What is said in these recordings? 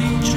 walking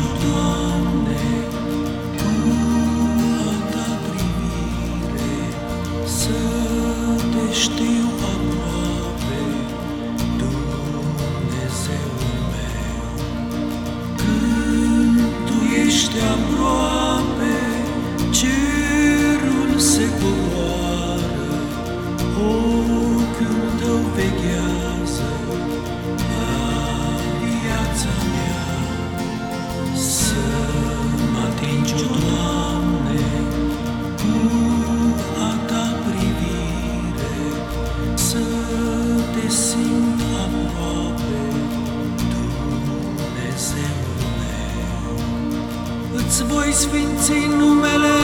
sfinți numele,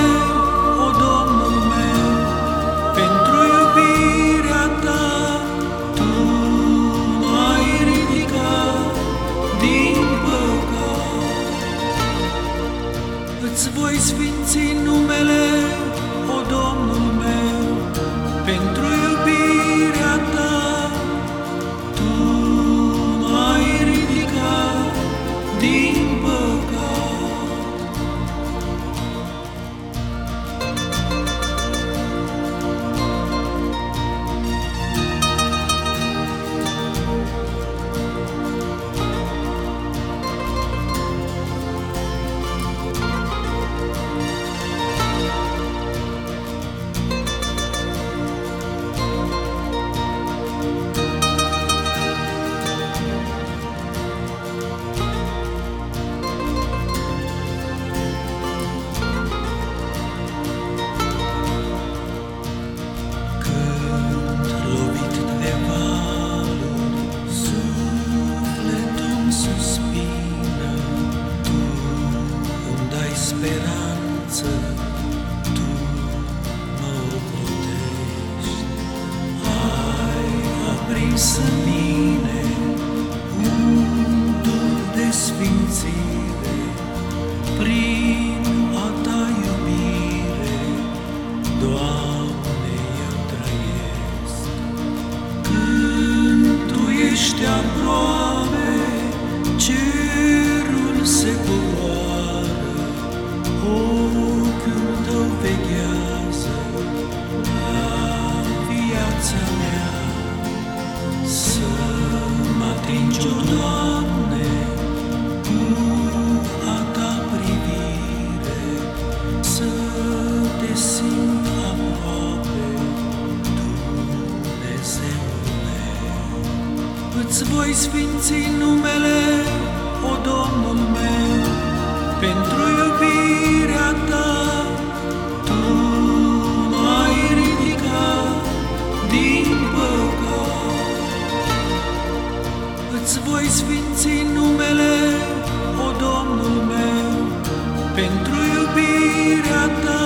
o Domnul meu, pentru iubirea ta, tu m-ai ridicat din păcat. Îți voi sfinți numele, o Domnul meu, pentru aprins în mine un dur de sfințire, prin a Ta iubire, Doamne, Îți voi sfinți numele, o Domnul meu, pentru iubirea Ta, Tu m-ai ridicat din păcat. Îți voi sfinți numele, o Domnul meu, pentru iubirea Ta,